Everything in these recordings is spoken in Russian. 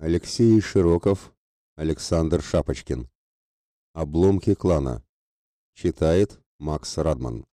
Алексей Широков, Александр Шапочкин. Обломки клана. Читает Макс Радман.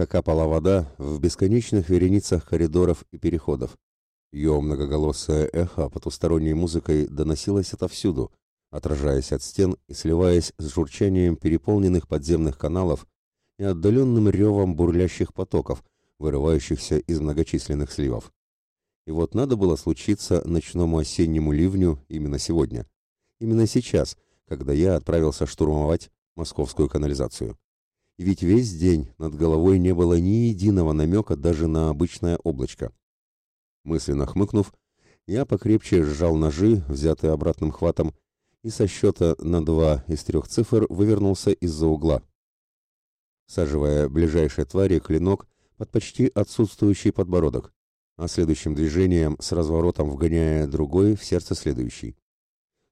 Тихо капала вода в бесконечных вереницах коридоров и переходов. Ее многоголосое эхо потусторонней музыкой доносилось отовсюду, отражаясь от стен и сливаясь с журчанием переполненных подземных каналов и отдаленным ревом бурлящих потоков, вырывающихся из многочисленных сливов. И вот надо было случиться ночному осеннему ливню именно сегодня. Именно сейчас, когда я отправился штурмовать московскую канализацию ведь весь день над головой не было ни единого намека даже на обычное облачко. Мысленно хмыкнув, я покрепче сжал ножи, взятые обратным хватом, и со счета на два из трех цифр вывернулся из-за угла. Саживая ближайшей твари клинок под почти отсутствующий подбородок, а следующим движением с разворотом вгоняя другой в сердце следующий.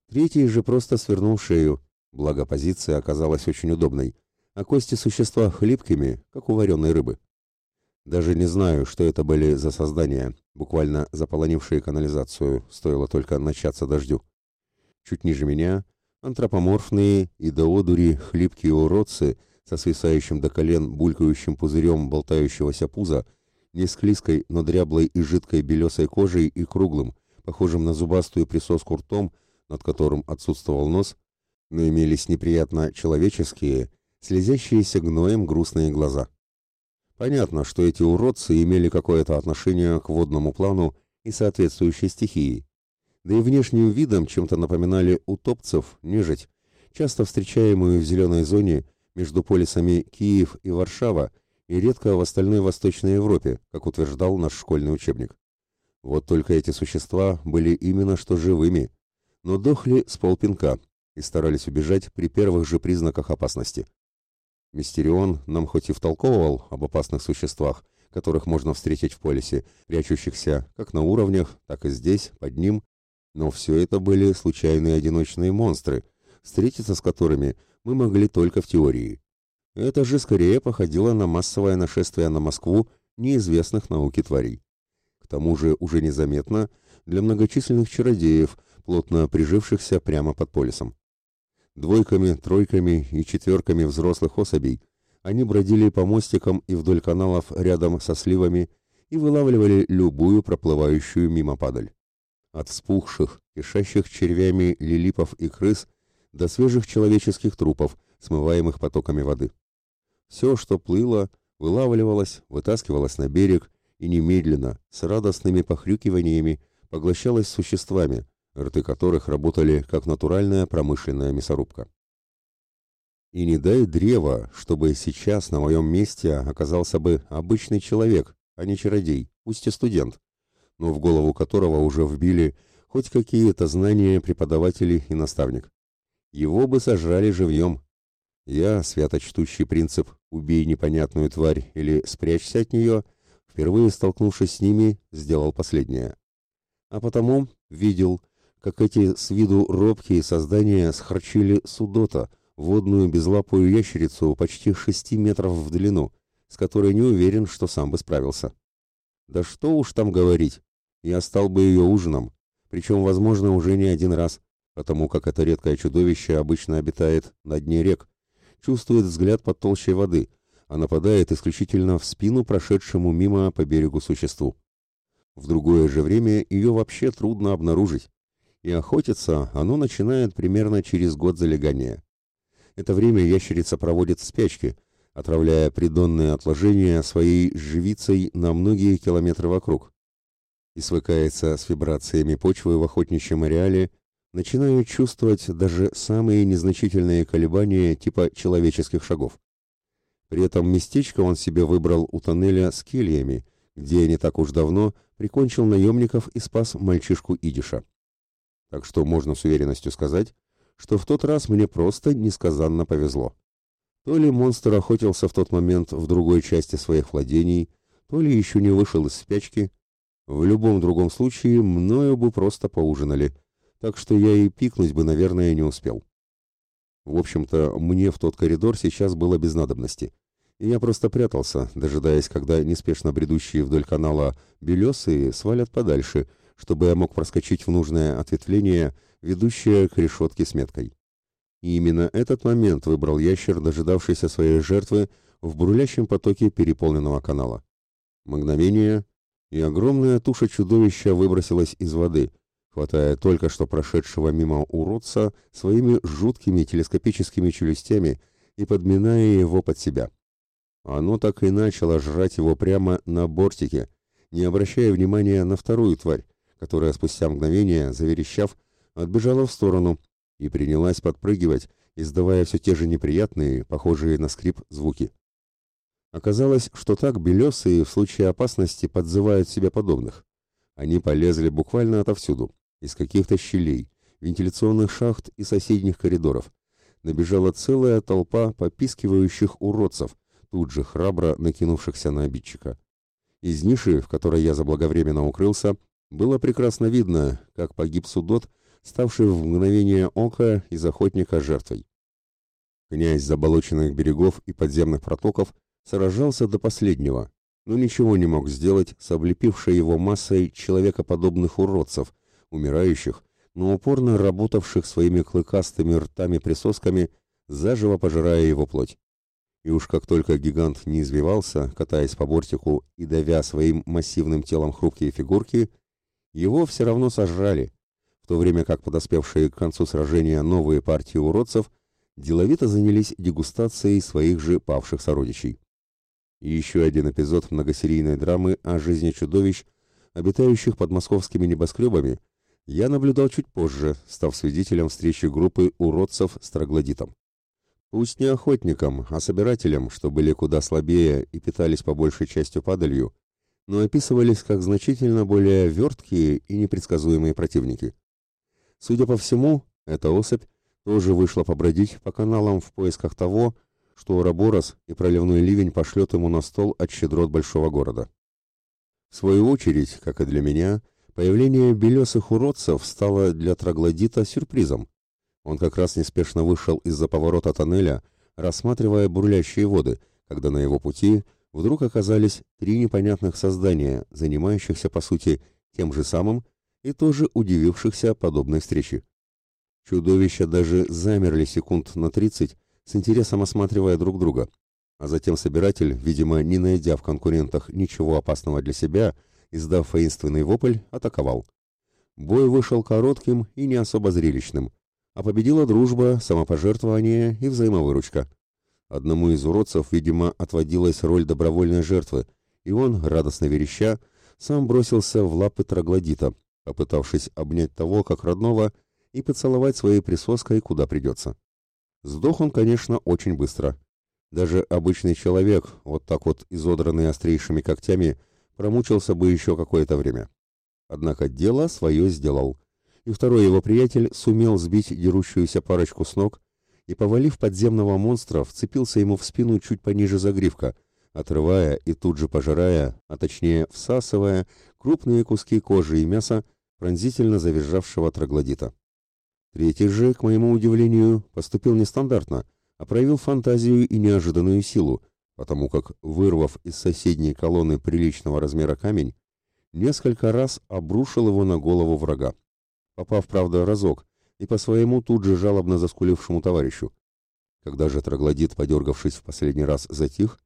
Третий же просто свернул шею, благо позиция оказалась очень удобной — а кости существа хлипкими, как у вареной рыбы. Даже не знаю, что это были за создания, буквально заполонившие канализацию, стоило только начаться дождю. Чуть ниже меня антропоморфные и до одури хлипкие уродцы со свисающим до колен булькающим пузырем болтающегося пуза, не склизкой, но дряблой и жидкой белесой кожей и круглым, похожим на зубастую присоску ртом, над которым отсутствовал нос, но имелись неприятно человеческие слезящиеся гноем грустные глаза. Понятно, что эти уродцы имели какое-то отношение к водному плану и соответствующей стихии. Да и внешним видом чем-то напоминали утопцев, нежить, часто встречаемую в зеленой зоне между полисами Киев и Варшава и редко в остальной Восточной Европе, как утверждал наш школьный учебник. Вот только эти существа были именно что живыми, но дохли с полпинка и старались убежать при первых же признаках опасности. Мистерион нам хоть и втолковывал об опасных существах, которых можно встретить в полисе, прячущихся как на уровнях, так и здесь, под ним, но все это были случайные одиночные монстры, встретиться с которыми мы могли только в теории. Это же скорее походило на массовое нашествие на Москву неизвестных науке тварей. К тому же уже незаметно для многочисленных чародеев, плотно прижившихся прямо под полисом. Двойками, тройками и четверками взрослых особей они бродили по мостикам и вдоль каналов рядом со сливами и вылавливали любую проплывающую мимо падаль. От вспухших, кишащих червями лилипов и крыс до свежих человеческих трупов, смываемых потоками воды. Все, что плыло, вылавливалось, вытаскивалось на берег и немедленно, с радостными похрюкиваниями, поглощалось существами, рты которых работали как натуральная промышленная мясорубка. И не дай древа, чтобы сейчас на моем месте оказался бы обычный человек, а не чародей, пусть и студент, но в голову которого уже вбили хоть какие-то знания преподаватели и наставник. Его бы сожрали живьем. Я, свято чтущий принцип «убей непонятную тварь» или «спрячься от нее», впервые столкнувшись с ними, сделал последнее. А потому видел, как эти с виду робкие создания схарчили судота, водную безлапую ящерицу почти шести метров в длину, с которой не уверен, что сам бы справился. Да что уж там говорить, я стал бы ее ужином, причем, возможно, уже не один раз, потому как это редкое чудовище обычно обитает на дне рек, чувствует взгляд под толщей воды, а нападает исключительно в спину прошедшему мимо по берегу существу. В другое же время ее вообще трудно обнаружить и охотиться оно начинает примерно через год залегания. Это время ящерица проводит в спячке, отравляя придонные отложения своей живицей на многие километры вокруг. И свыкается с вибрациями почвы в охотничьем ареале, начинают чувствовать даже самые незначительные колебания типа человеческих шагов. При этом местечко он себе выбрал у тоннеля с кельями, где не так уж давно прикончил наемников и спас мальчишку Идиша. Так что можно с уверенностью сказать, что в тот раз мне просто несказанно повезло. То ли монстр охотился в тот момент в другой части своих владений, то ли еще не вышел из спячки. В любом другом случае, мною бы просто поужинали, так что я и пикнуть бы, наверное, не успел. В общем-то, мне в тот коридор сейчас было без надобности. И я просто прятался, дожидаясь, когда неспешно бредущие вдоль канала белесые свалят подальше, чтобы я мог проскочить в нужное ответвление, ведущее к решетке с меткой. И именно этот момент выбрал ящер, дожидавшийся своей жертвы в бурлящем потоке переполненного канала. Мгновение, и огромная туша чудовища выбросилась из воды, хватая только что прошедшего мимо уродца своими жуткими телескопическими челюстями и подминая его под себя. Оно так и начало жрать его прямо на бортике, не обращая внимания на вторую тварь, которая спустя мгновение, заверещав, отбежала в сторону и принялась подпрыгивать, издавая все те же неприятные, похожие на скрип, звуки. Оказалось, что так белесые в случае опасности подзывают себе подобных. Они полезли буквально отовсюду, из каких-то щелей, вентиляционных шахт и соседних коридоров. Набежала целая толпа попискивающих уродцев, тут же храбро накинувшихся на обидчика. Из ниши, в которой я заблаговременно укрылся, было прекрасно видно, как погиб Судот, ставший в мгновение ока из охотника жертвой. Князь заболоченных берегов и подземных протоков сражался до последнего, но ничего не мог сделать с облепившей его массой человекоподобных уродцев, умирающих, но упорно работавших своими клыкастыми ртами-присосками, заживо пожирая его плоть. И уж как только гигант не извивался, катаясь по бортику и давя своим массивным телом хрупкие фигурки, его все равно сожрали, в то время как подоспевшие к концу сражения новые партии уродцев деловито занялись дегустацией своих же павших сородичей. И еще один эпизод многосерийной драмы о жизни чудовищ, обитающих под московскими небоскребами, я наблюдал чуть позже, став свидетелем встречи группы уродцев с троглодитом. Пусть не охотникам, а собирателям, что были куда слабее и питались по большей частью падалью, но описывались как значительно более верткие и непредсказуемые противники. Судя по всему, эта особь тоже вышла побродить по каналам в поисках того, что Ураборос и проливной ливень пошлет ему на стол от щедрот большого города. В свою очередь, как и для меня, появление белесых уродцев стало для троглодита сюрпризом. Он как раз неспешно вышел из-за поворота тоннеля, рассматривая бурлящие воды, когда на его пути – вдруг оказались три непонятных создания, занимающихся, по сути, тем же самым и тоже удивившихся подобной встрече. Чудовища даже замерли секунд на тридцать, с интересом осматривая друг друга, а затем собиратель, видимо, не найдя в конкурентах ничего опасного для себя, издав воинственный вопль, атаковал. Бой вышел коротким и не особо зрелищным, а победила дружба, самопожертвование и взаимовыручка. Одному из уродцев, видимо, отводилась роль добровольной жертвы, и он, радостно вереща, сам бросился в лапы троглодита, попытавшись обнять того как родного и поцеловать своей присоской куда придется. Сдох он, конечно, очень быстро. Даже обычный человек, вот так вот изодранный острейшими когтями, промучился бы еще какое-то время. Однако дело свое сделал, и второй его приятель сумел сбить дерущуюся парочку с ног и, повалив подземного монстра, вцепился ему в спину чуть пониже загривка, отрывая и тут же пожирая, а точнее всасывая, крупные куски кожи и мяса пронзительно завизжавшего троглодита. Третий же, к моему удивлению, поступил нестандартно, а проявил фантазию и неожиданную силу, потому как, вырвав из соседней колонны приличного размера камень, несколько раз обрушил его на голову врага. Попав, правда, разок, и по своему тут же жалобно заскулившему товарищу. Когда же троглодит, подергавшись в последний раз, затих,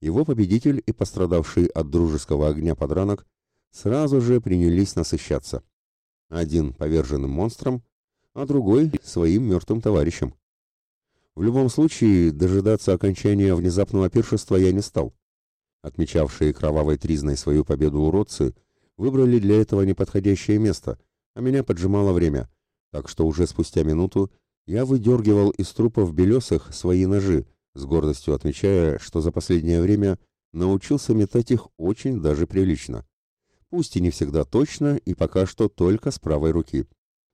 его победитель и пострадавший от дружеского огня подранок сразу же принялись насыщаться. Один поверженным монстром, а другой своим мертвым товарищем. В любом случае, дожидаться окончания внезапного пиршества я не стал. Отмечавшие кровавой тризной свою победу уродцы выбрали для этого неподходящее место, а меня поджимало время — так что уже спустя минуту я выдергивал из трупов белесых свои ножи, с гордостью отмечая, что за последнее время научился метать их очень даже прилично. пусть и не всегда точно, и пока что только с правой руки.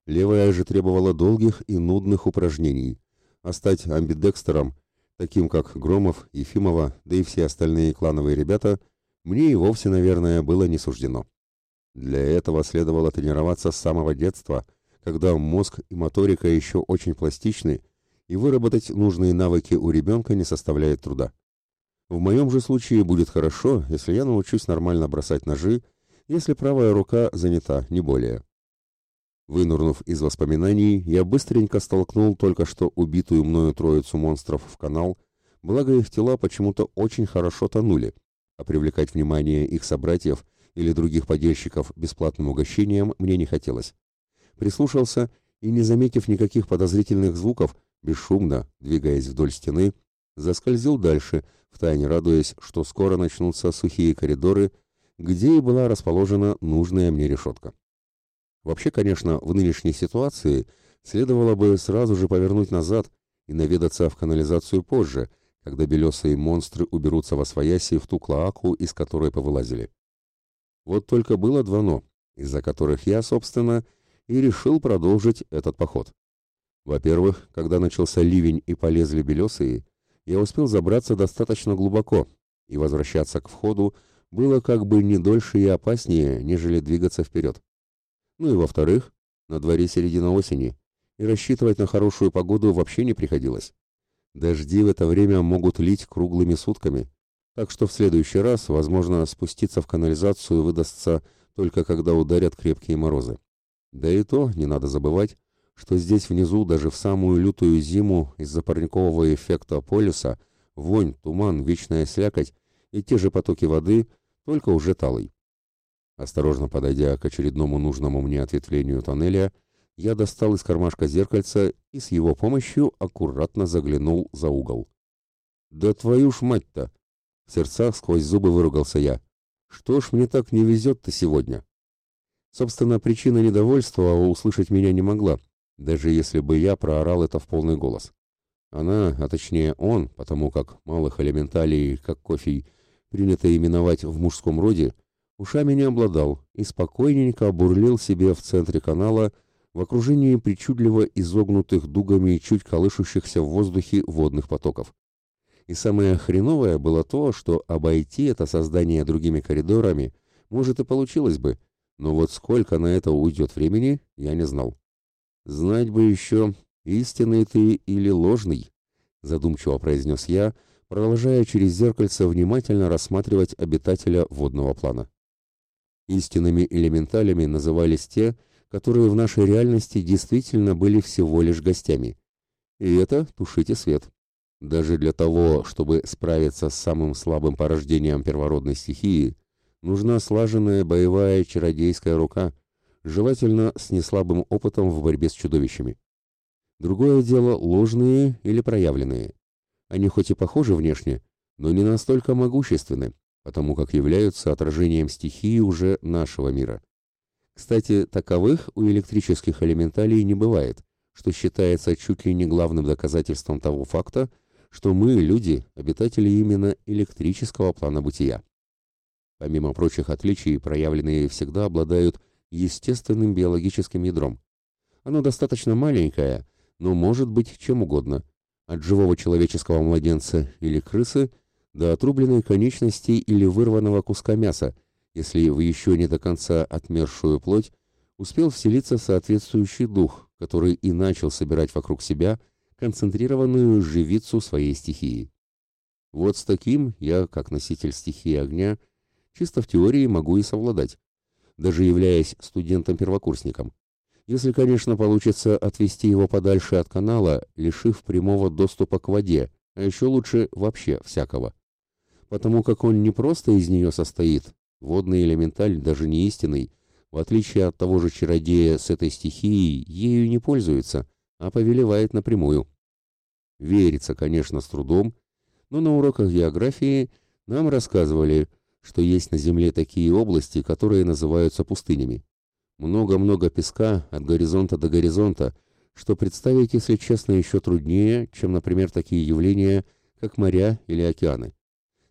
Левая же требовала долгих и нудных упражнений, а стать амбидекстером, таким как Громов, Ефимова, да и все остальные клановые ребята, мне и вовсе, наверное, было не суждено. Для этого следовало тренироваться с самого детства, когда мозг и моторика еще очень пластичны, и выработать нужные навыки у ребенка не составляет труда. В моем же случае будет хорошо, если я научусь нормально бросать ножи, если правая рука занята, не более. Вынурнув из воспоминаний, я быстренько столкнул только что убитую мною троицу монстров в канал, благо их тела почему-то очень хорошо тонули, а привлекать внимание их собратьев – или других подельщиков бесплатным угощением мне не хотелось. Прислушался и, не заметив никаких подозрительных звуков, бесшумно, двигаясь вдоль стены, заскользил дальше, втайне радуясь, что скоро начнутся сухие коридоры, где и была расположена нужная мне решетка. Вообще, конечно, в нынешней ситуации следовало бы сразу же повернуть назад и наведаться в канализацию позже, когда белесые монстры уберутся во свояси в ту клоаку, из которой повылазили. Вот только было два «но», из-за которых я, собственно, и решил продолжить этот поход. Во-первых, когда начался ливень и полезли белесые, я успел забраться достаточно глубоко, и возвращаться к входу было как бы не дольше и опаснее, нежели двигаться вперед. Ну и во-вторых, на дворе середина осени, и рассчитывать на хорошую погоду вообще не приходилось. Дожди в это время могут лить круглыми сутками, так что в следующий раз, возможно, спуститься в канализацию выдастся только когда ударят крепкие морозы. Да и то не надо забывать, что здесь внизу даже в самую лютую зиму из-за парникового эффекта полюса вонь, туман, вечная слякоть и те же потоки воды, только уже талой. Осторожно подойдя к очередному нужному мне ответвлению тоннеля, я достал из кармашка зеркальца и с его помощью аккуратно заглянул за угол. «Да твою ж мать-то!» В сердцах сквозь зубы выругался я. Что ж мне так не везет-то сегодня? Собственно, причина недовольства услышать меня не могла, даже если бы я проорал это в полный голос. Она, а точнее он, потому как малых элементалей, как кофей, принято именовать в мужском роде, ушами не обладал и спокойненько бурлил себе в центре канала в окружении причудливо изогнутых дугами чуть колышущихся в воздухе водных потоков. И самое хреновое было то, что обойти это создание другими коридорами, может, и получилось бы, но вот сколько на это уйдет времени, я не знал. «Знать бы еще, истинный ты или ложный», — задумчиво произнес я, продолжая через зеркальце внимательно рассматривать обитателя водного плана. Истинными элементалями назывались те, которые в нашей реальности действительно были всего лишь гостями. И это «тушите свет». Даже для того, чтобы справиться с самым слабым порождением первородной стихии, нужна слаженная боевая чародейская рука, желательно с неслабым опытом в борьбе с чудовищами. Другое дело ложные или проявленные. Они хоть и похожи внешне, но не настолько могущественны, потому как являются отражением стихии уже нашего мира. Кстати, таковых у электрических элементалей не бывает, что считается чуть ли не главным доказательством того факта, что мы, люди, обитатели именно электрического плана бытия. Помимо прочих отличий, проявленные всегда обладают естественным биологическим ядром. Оно достаточно маленькое, но может быть чем угодно, от живого человеческого младенца или крысы до отрубленной конечности или вырванного куска мяса, если в еще не до конца отмершую плоть успел вселиться соответствующий дух, который и начал собирать вокруг себя – концентрированную живицу своей стихии. Вот с таким я, как носитель стихии огня, чисто в теории могу и совладать, даже являясь студентом-первокурсником. Если, конечно, получится отвести его подальше от канала, лишив прямого доступа к воде, а еще лучше вообще всякого. Потому как он не просто из нее состоит, водный элементаль даже не истинный, в отличие от того же чародея с этой стихией, ею не пользуется, а повелевает напрямую. Верится, конечно, с трудом, но на уроках географии нам рассказывали, что есть на Земле такие области, которые называются пустынями. Много-много песка от горизонта до горизонта, что представить, если честно, еще труднее, чем, например, такие явления, как моря или океаны.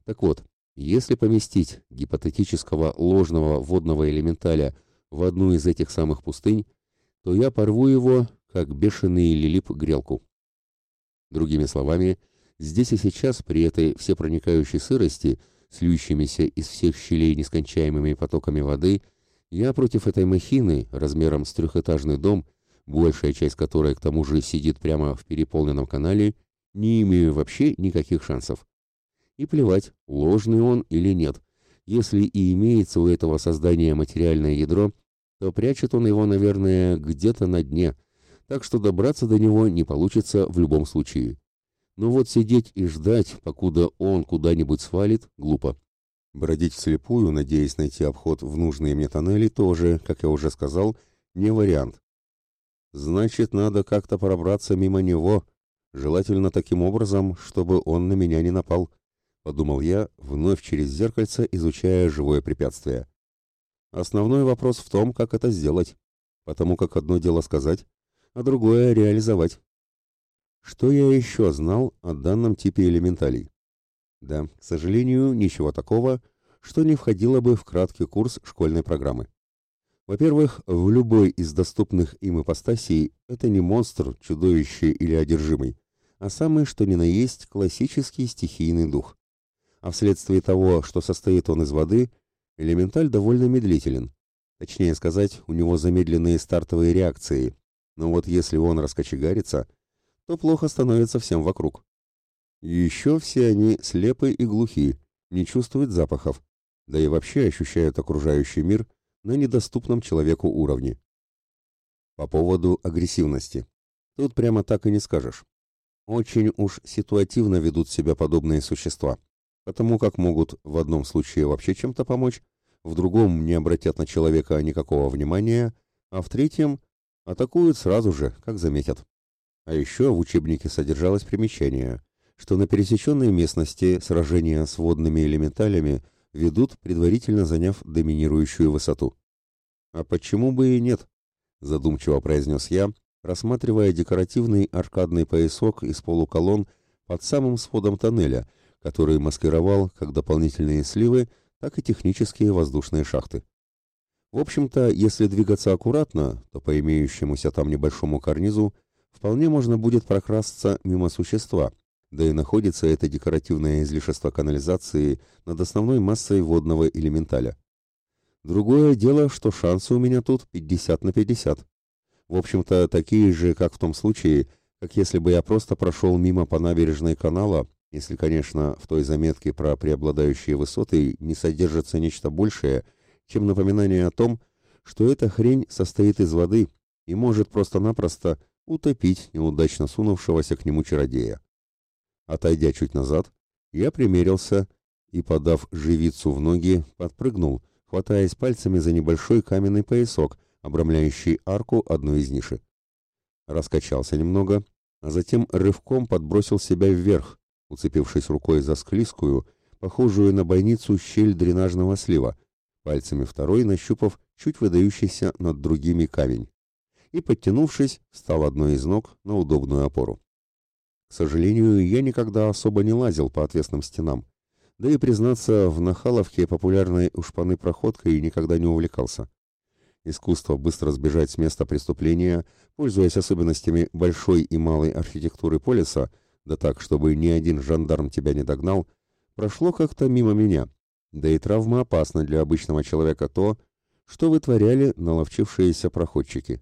Так вот, Если поместить гипотетического ложного водного элементаля в одну из этих самых пустынь, то я порву его, как бешеный лилип грелку. Другими словами, здесь и сейчас, при этой всепроникающей сырости, слющимися из всех щелей нескончаемыми потоками воды, я против этой махины, размером с трехэтажный дом, большая часть которой к тому же сидит прямо в переполненном канале, не имею вообще никаких шансов. И плевать, ложный он или нет. Если и имеется у этого создания материальное ядро, то прячет он его, наверное, где-то на дне, так что добраться до него не получится в любом случае. Но вот сидеть и ждать, покуда он куда-нибудь свалит, глупо. Бродить вслепую, надеясь найти обход в нужные мне тоннели, тоже, как я уже сказал, не вариант. Значит, надо как-то пробраться мимо него, желательно таким образом, чтобы он на меня не напал, подумал я, вновь через зеркальце изучая живое препятствие. Основной вопрос в том, как это сделать, потому как одно дело сказать, а другое реализовать. Что я еще знал о данном типе элементалей? Да, к сожалению, ничего такого, что не входило бы в краткий курс школьной программы. Во-первых, в любой из доступных им ипостасей это не монстр, чудовище или одержимый, а самый что ни на есть классический стихийный дух. А вследствие того, что состоит он из воды, элементаль довольно медлителен. Точнее сказать, у него замедленные стартовые реакции, но вот если он раскочегарится, то плохо становится всем вокруг. Еще все они слепы и глухи, не чувствуют запахов, да и вообще ощущают окружающий мир на недоступном человеку уровне. По поводу агрессивности. Тут прямо так и не скажешь. Очень уж ситуативно ведут себя подобные существа, потому как могут в одном случае вообще чем-то помочь, в другом не обратят на человека никакого внимания, а в третьем атакуют сразу же, как заметят. А еще в учебнике содержалось примечание, что на пересеченной местности сражения с водными элементалями ведут, предварительно заняв доминирующую высоту. «А почему бы и нет?» – задумчиво произнес я, рассматривая декоративный аркадный поясок из полуколонн под самым сводом тоннеля, который маскировал как дополнительные сливы, так и технические воздушные шахты. В общем-то, если двигаться аккуратно, то по имеющемуся там небольшому карнизу вполне можно будет прокрасться мимо существа, да и находится это декоративное излишество канализации над основной массой водного элементаля. Другое дело, что шансы у меня тут 50 на 50. В общем-то, такие же, как в том случае, как если бы я просто прошел мимо по набережной канала, если, конечно, в той заметке про преобладающие высоты не содержится нечто большее, чем напоминание о том, что эта хрень состоит из воды и может просто-напросто утопить неудачно сунувшегося к нему чародея. Отойдя чуть назад, я примерился и, подав живицу в ноги, подпрыгнул, хватаясь пальцами за небольшой каменный поясок, обрамляющий арку одной из ниши. Раскачался немного, а затем рывком подбросил себя вверх, уцепившись рукой за склизкую, похожую на бойницу щель дренажного слива, пальцами второй нащупав чуть выдающийся над другими камень и, подтянувшись, встал одной из ног на удобную опору. К сожалению, я никогда особо не лазил по отвесным стенам, да и, признаться, в Нахаловке популярной у шпаны проходкой никогда не увлекался. Искусство быстро сбежать с места преступления, пользуясь особенностями большой и малой архитектуры полиса, да так, чтобы ни один жандарм тебя не догнал, прошло как-то мимо меня. Да и травма опасна для обычного человека то, что вытворяли наловчившиеся проходчики.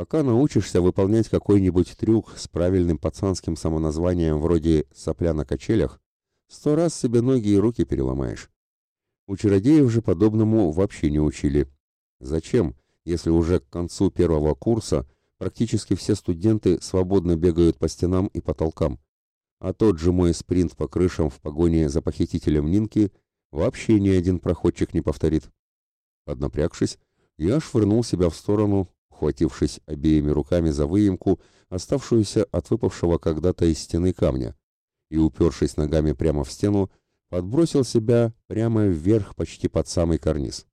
Пока научишься выполнять какой-нибудь трюк с правильным пацанским самоназванием вроде «сопля на качелях», сто раз себе ноги и руки переломаешь. У чародеев же подобному вообще не учили. Зачем, если уже к концу первого курса практически все студенты свободно бегают по стенам и потолкам, а тот же мой спринт по крышам в погоне за похитителем Нинки вообще ни один проходчик не повторит. Поднапрягшись, я швырнул себя в сторону, ухватившись обеими руками за выемку, оставшуюся от выпавшего когда-то из стены камня, и, упершись ногами прямо в стену, подбросил себя прямо вверх почти под самый карниз.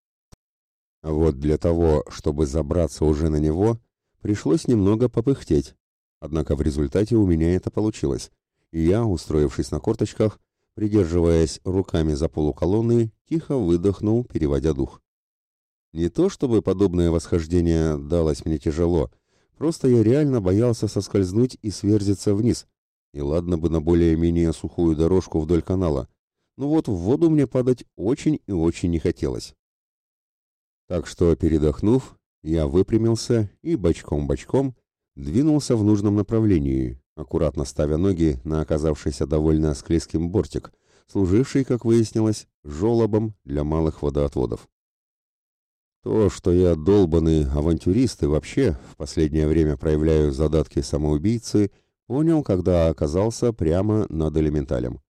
Вот для того, чтобы забраться уже на него, пришлось немного попыхтеть, однако в результате у меня это получилось, и я, устроившись на корточках, придерживаясь руками за полуколонны, тихо выдохнул, переводя дух. Не то чтобы подобное восхождение далось мне тяжело, просто я реально боялся соскользнуть и сверзиться вниз. И ладно бы на более-менее сухую дорожку вдоль канала, но вот в воду мне падать очень и очень не хотелось. Так что, передохнув, я выпрямился и бочком-бочком двинулся в нужном направлении, аккуратно ставя ноги на оказавшийся довольно склизким бортик, служивший, как выяснилось, жолобом для малых водоотводов. То, что я долбанный авантюрист и вообще в последнее время проявляю задатки самоубийцы, понял, когда оказался прямо над элементалем.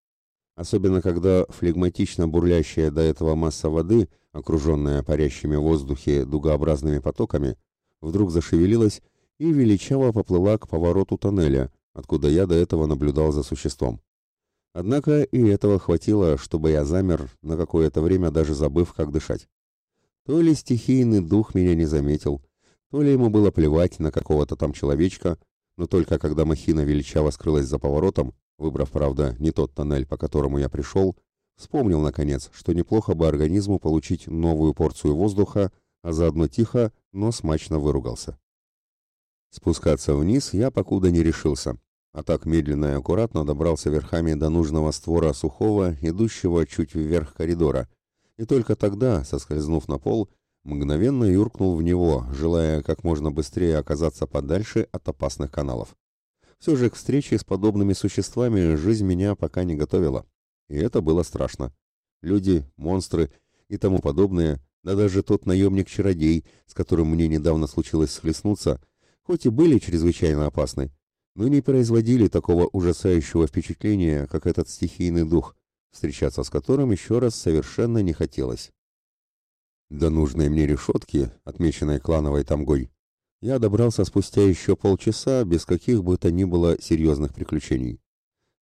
Особенно, когда флегматично бурлящая до этого масса воды, окруженная парящими в воздухе дугообразными потоками, вдруг зашевелилась и величаво поплыла к повороту тоннеля, откуда я до этого наблюдал за существом. Однако и этого хватило, чтобы я замер, на какое-то время даже забыв, как дышать. То ли стихийный дух меня не заметил, то ли ему было плевать на какого-то там человечка, но только когда махина величаво скрылась за поворотом, выбрав, правда, не тот тоннель, по которому я пришел, вспомнил, наконец, что неплохо бы организму получить новую порцию воздуха, а заодно тихо, но смачно выругался. Спускаться вниз я покуда не решился, а так медленно и аккуратно добрался верхами до нужного створа сухого, идущего чуть вверх коридора, и только тогда, соскользнув на пол, мгновенно юркнул в него, желая как можно быстрее оказаться подальше от опасных каналов. Все же к встрече с подобными существами жизнь меня пока не готовила, и это было страшно. Люди, монстры и тому подобное, да даже тот наемник-чародей, с которым мне недавно случилось схлестнуться, хоть и были чрезвычайно опасны, но не производили такого ужасающего впечатления, как этот стихийный дух, встречаться с которым еще раз совершенно не хотелось. До нужной мне решетки, отмеченной клановой тамгой, я добрался спустя еще полчаса без каких бы то ни было серьезных приключений.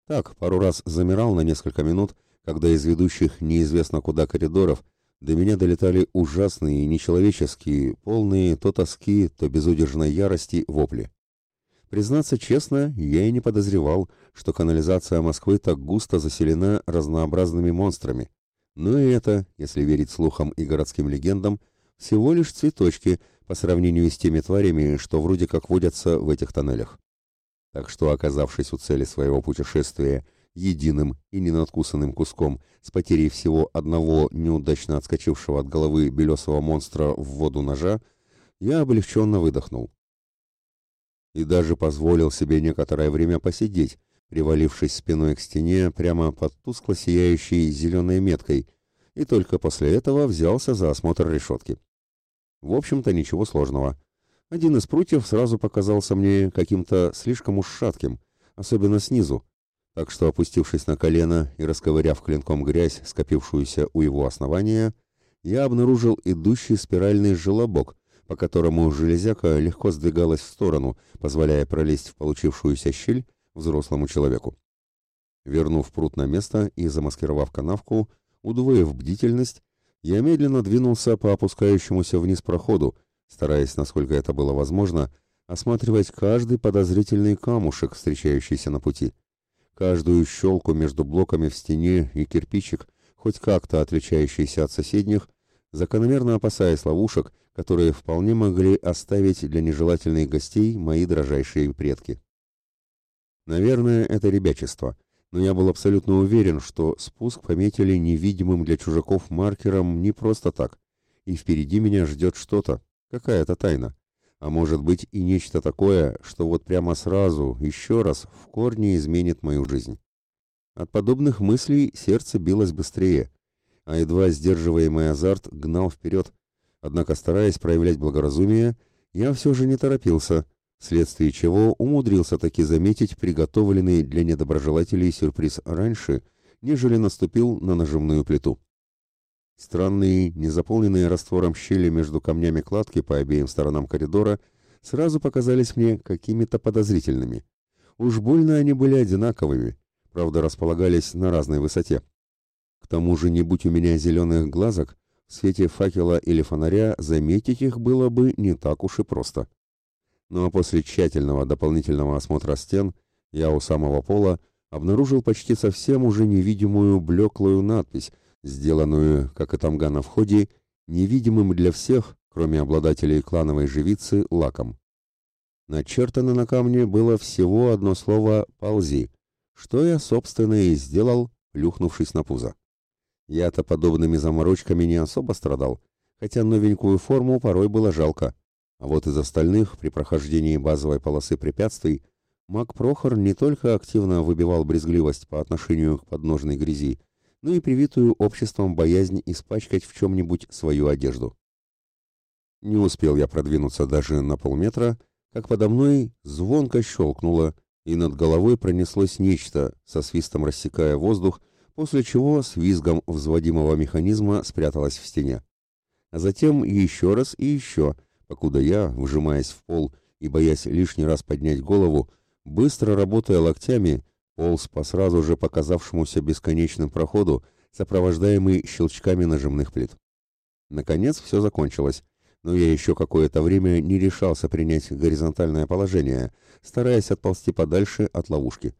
Так, пару раз замирал на несколько минут, когда из ведущих неизвестно куда коридоров до меня долетали ужасные, нечеловеческие, полные то тоски, то безудержной ярости вопли. Признаться честно, я и не подозревал, что канализация Москвы так густо заселена разнообразными монстрами. Но и это, если верить слухам и городским легендам, всего лишь цветочки по сравнению с теми тварями, что вроде как водятся в этих тоннелях. Так что, оказавшись у цели своего путешествия единым и ненадкусанным куском с потерей всего одного неудачно отскочившего от головы белесого монстра в воду ножа, я облегченно выдохнул и даже позволил себе некоторое время посидеть, привалившись спиной к стене прямо под тускло сияющей зеленой меткой, и только после этого взялся за осмотр решетки. В общем-то, ничего сложного. Один из прутьев сразу показался мне каким-то слишком уж шатким, особенно снизу, так что, опустившись на колено и расковыряв клинком грязь, скопившуюся у его основания, я обнаружил идущий спиральный желобок, по которому железяка легко сдвигалась в сторону, позволяя пролезть в получившуюся щель взрослому человеку. Вернув пруд на место и замаскировав канавку, удвоив бдительность, я медленно двинулся по опускающемуся вниз проходу, стараясь, насколько это было возможно, осматривать каждый подозрительный камушек, встречающийся на пути, каждую щелку между блоками в стене и кирпичик, хоть как-то отличающийся от соседних, закономерно опасаясь ловушек, которые вполне могли оставить для нежелательных гостей мои дрожайшие предки. Наверное, это ребячество, но я был абсолютно уверен, что спуск пометили невидимым для чужаков маркером не просто так, и впереди меня ждет что-то, какая-то тайна. А может быть и нечто такое, что вот прямо сразу, еще раз, в корне изменит мою жизнь. От подобных мыслей сердце билось быстрее, а едва сдерживаемый азарт гнал вперед, Однако, стараясь проявлять благоразумие, я все же не торопился, вследствие чего умудрился таки заметить приготовленный для недоброжелателей сюрприз раньше, нежели наступил на нажимную плиту. Странные, незаполненные раствором щели между камнями кладки по обеим сторонам коридора сразу показались мне какими-то подозрительными. Уж больно они были одинаковыми, правда располагались на разной высоте. К тому же, не будь у меня зеленых глазок, в свете факела или фонаря заметить их было бы не так уж и просто. Ну а после тщательного дополнительного осмотра стен я у самого пола обнаружил почти совсем уже невидимую блеклую надпись, сделанную, как и тамга на входе, невидимым для всех, кроме обладателей клановой живицы, лаком. Начертано на камне было всего одно слово «ползи», что я, собственно, и сделал, плюхнувшись на пузо. Я-то подобными заморочками не особо страдал, хотя новенькую форму порой было жалко. А вот из остальных, при прохождении базовой полосы препятствий, маг Прохор не только активно выбивал брезгливость по отношению к подножной грязи, но и привитую обществом боязнь испачкать в чем-нибудь свою одежду. Не успел я продвинуться даже на полметра, как подо мной звонко щелкнуло, и над головой пронеслось нечто, со свистом рассекая воздух, после чего с визгом взводимого механизма спряталась в стене. А затем еще раз и еще, покуда я, вжимаясь в пол и боясь лишний раз поднять голову, быстро работая локтями, полз по сразу же показавшемуся бесконечным проходу, сопровождаемый щелчками нажимных плит. Наконец все закончилось, но я еще какое-то время не решался принять горизонтальное положение, стараясь отползти подальше от ловушки.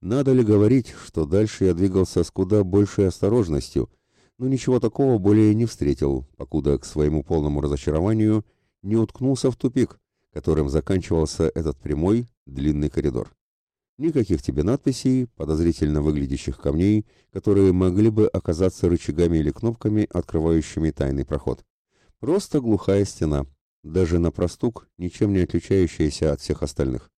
Надо ли говорить, что дальше я двигался с куда большей осторожностью, но ничего такого более не встретил, покуда к своему полному разочарованию не уткнулся в тупик, которым заканчивался этот прямой, длинный коридор. Никаких тебе надписей, подозрительно выглядящих камней, которые могли бы оказаться рычагами или кнопками, открывающими тайный проход. Просто глухая стена, даже на простук, ничем не отличающаяся от всех остальных.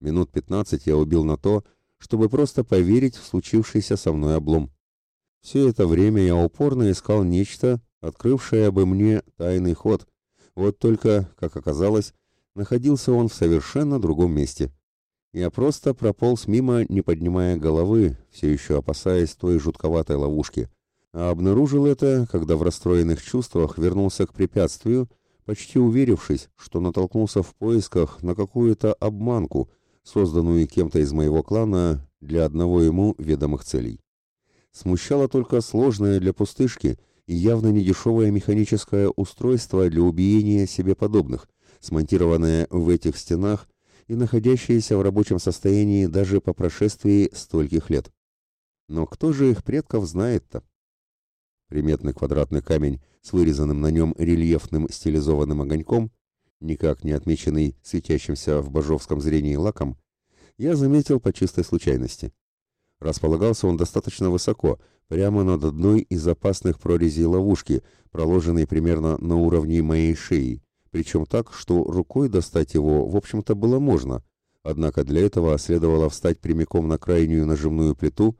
Минут пятнадцать я убил на то, чтобы просто поверить в случившийся со мной облом. Все это время я упорно искал нечто, открывшее бы мне тайный ход. Вот только, как оказалось, находился он в совершенно другом месте. Я просто прополз мимо, не поднимая головы, все еще опасаясь той жутковатой ловушки. А обнаружил это, когда в расстроенных чувствах вернулся к препятствию, почти уверившись, что натолкнулся в поисках на какую-то обманку, созданную кем-то из моего клана для одного ему ведомых целей. Смущало только сложное для пустышки и явно недешевое механическое устройство для убиения себе подобных, смонтированное в этих стенах и находящееся в рабочем состоянии даже по прошествии стольких лет. Но кто же их предков знает-то? Приметный квадратный камень с вырезанным на нем рельефным стилизованным огоньком, никак не отмеченный светящимся в божовском зрении лаком, я заметил по чистой случайности. Располагался он достаточно высоко, прямо над одной из опасных прорезей ловушки, проложенной примерно на уровне моей шеи, причем так, что рукой достать его, в общем-то, было можно, однако для этого следовало встать прямиком на крайнюю нажимную плиту,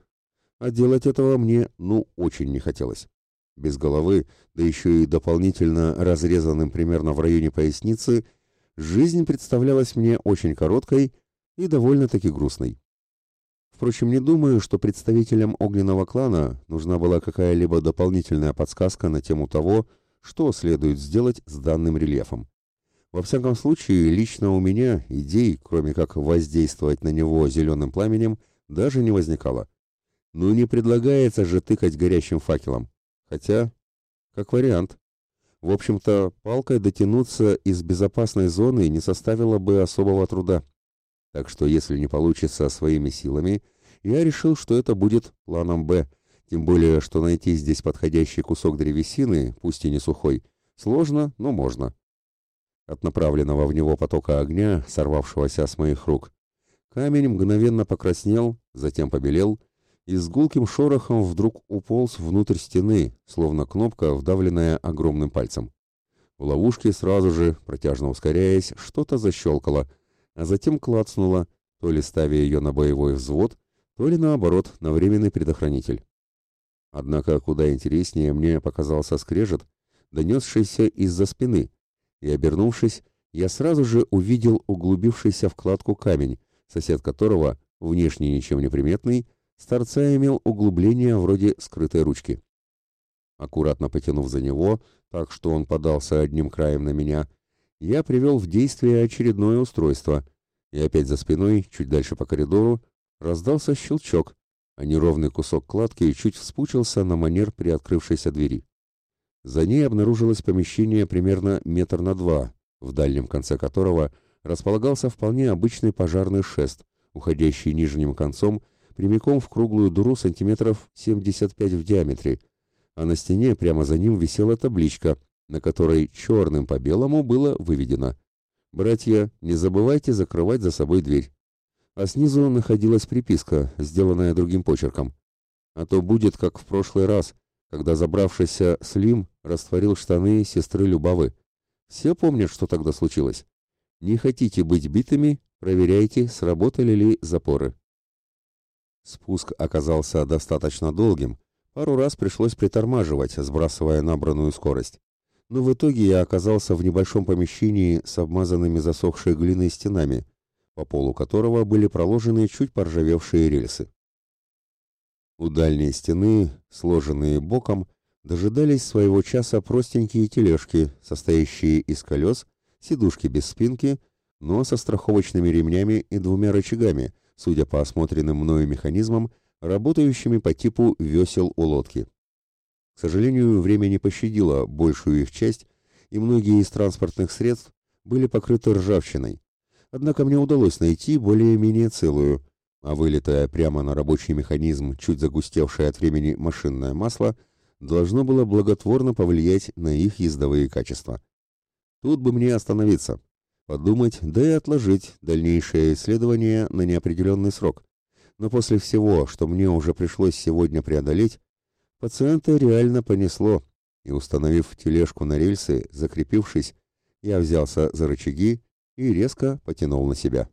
а делать этого мне, ну, очень не хотелось. Без головы, да еще и дополнительно разрезанным примерно в районе поясницы, жизнь представлялась мне очень короткой и довольно-таки грустной. Впрочем, не думаю, что представителям огненного клана нужна была какая-либо дополнительная подсказка на тему того, что следует сделать с данным рельефом. Во всяком случае, лично у меня идей, кроме как воздействовать на него зеленым пламенем, даже не возникало. Ну не предлагается же тыкать горящим факелом. Хотя, как вариант. В общем-то, палкой дотянуться из безопасной зоны не составило бы особого труда. Так что если не получится своими силами, я решил, что это будет планом «Б», тем более, что найти здесь подходящий кусок древесины, пусть и не сухой, сложно, но можно. От направленного в него потока огня, сорвавшегося с моих рук, камень мгновенно покраснел, затем побелел и с гулким шорохом вдруг уполз внутрь стены, словно кнопка, вдавленная огромным пальцем. В ловушке сразу же, протяжно ускоряясь, что-то защелкало — а затем клацнула, то ли ставя ее на боевой взвод, то ли наоборот, на временный предохранитель. Однако куда интереснее мне показался скрежет, донесшийся из-за спины, и, обернувшись, я сразу же увидел углубившийся в кладку камень, сосед которого, внешне ничем не приметный, с торца имел углубление вроде скрытой ручки. Аккуратно потянув за него, так что он подался одним краем на меня, я привел в действие очередное устройство, и опять за спиной, чуть дальше по коридору, раздался щелчок, а неровный кусок кладки чуть вспучился на манер приоткрывшейся двери. За ней обнаружилось помещение примерно метр на два, в дальнем конце которого располагался вполне обычный пожарный шест, уходящий нижним концом прямиком в круглую дуру сантиметров 75 в диаметре, а на стене прямо за ним висела табличка, на которой черным по белому было выведено «Братья, не забывайте закрывать за собой дверь». А снизу находилась приписка, сделанная другим почерком. А то будет, как в прошлый раз, когда забравшийся Слим растворил штаны сестры Любавы. Все помнят, что тогда случилось. Не хотите быть битыми, проверяйте, сработали ли запоры. Спуск оказался достаточно долгим, пару раз пришлось притормаживать, сбрасывая набранную скорость. Но в итоге я оказался в небольшом помещении с обмазанными засохшей глиной стенами, по полу которого были проложены чуть поржавевшие рельсы. У дальней стены, сложенные боком, дожидались своего часа простенькие тележки, состоящие из колес, сидушки без спинки, но со страховочными ремнями и двумя рычагами, судя по осмотренным мною механизмам, работающими по типу весел у лодки. К сожалению, время не пощадило большую их часть, и многие из транспортных средств были покрыты ржавчиной. Однако мне удалось найти более-менее целую, а вылитое прямо на рабочий механизм чуть загустевшее от времени машинное масло должно было благотворно повлиять на их ездовые качества. Тут бы мне остановиться, подумать, да и отложить дальнейшее исследование на неопределенный срок. Но после всего, что мне уже пришлось сегодня преодолеть, пациента реально понесло, и, установив тележку на рельсы, закрепившись, я взялся за рычаги и резко потянул на себя.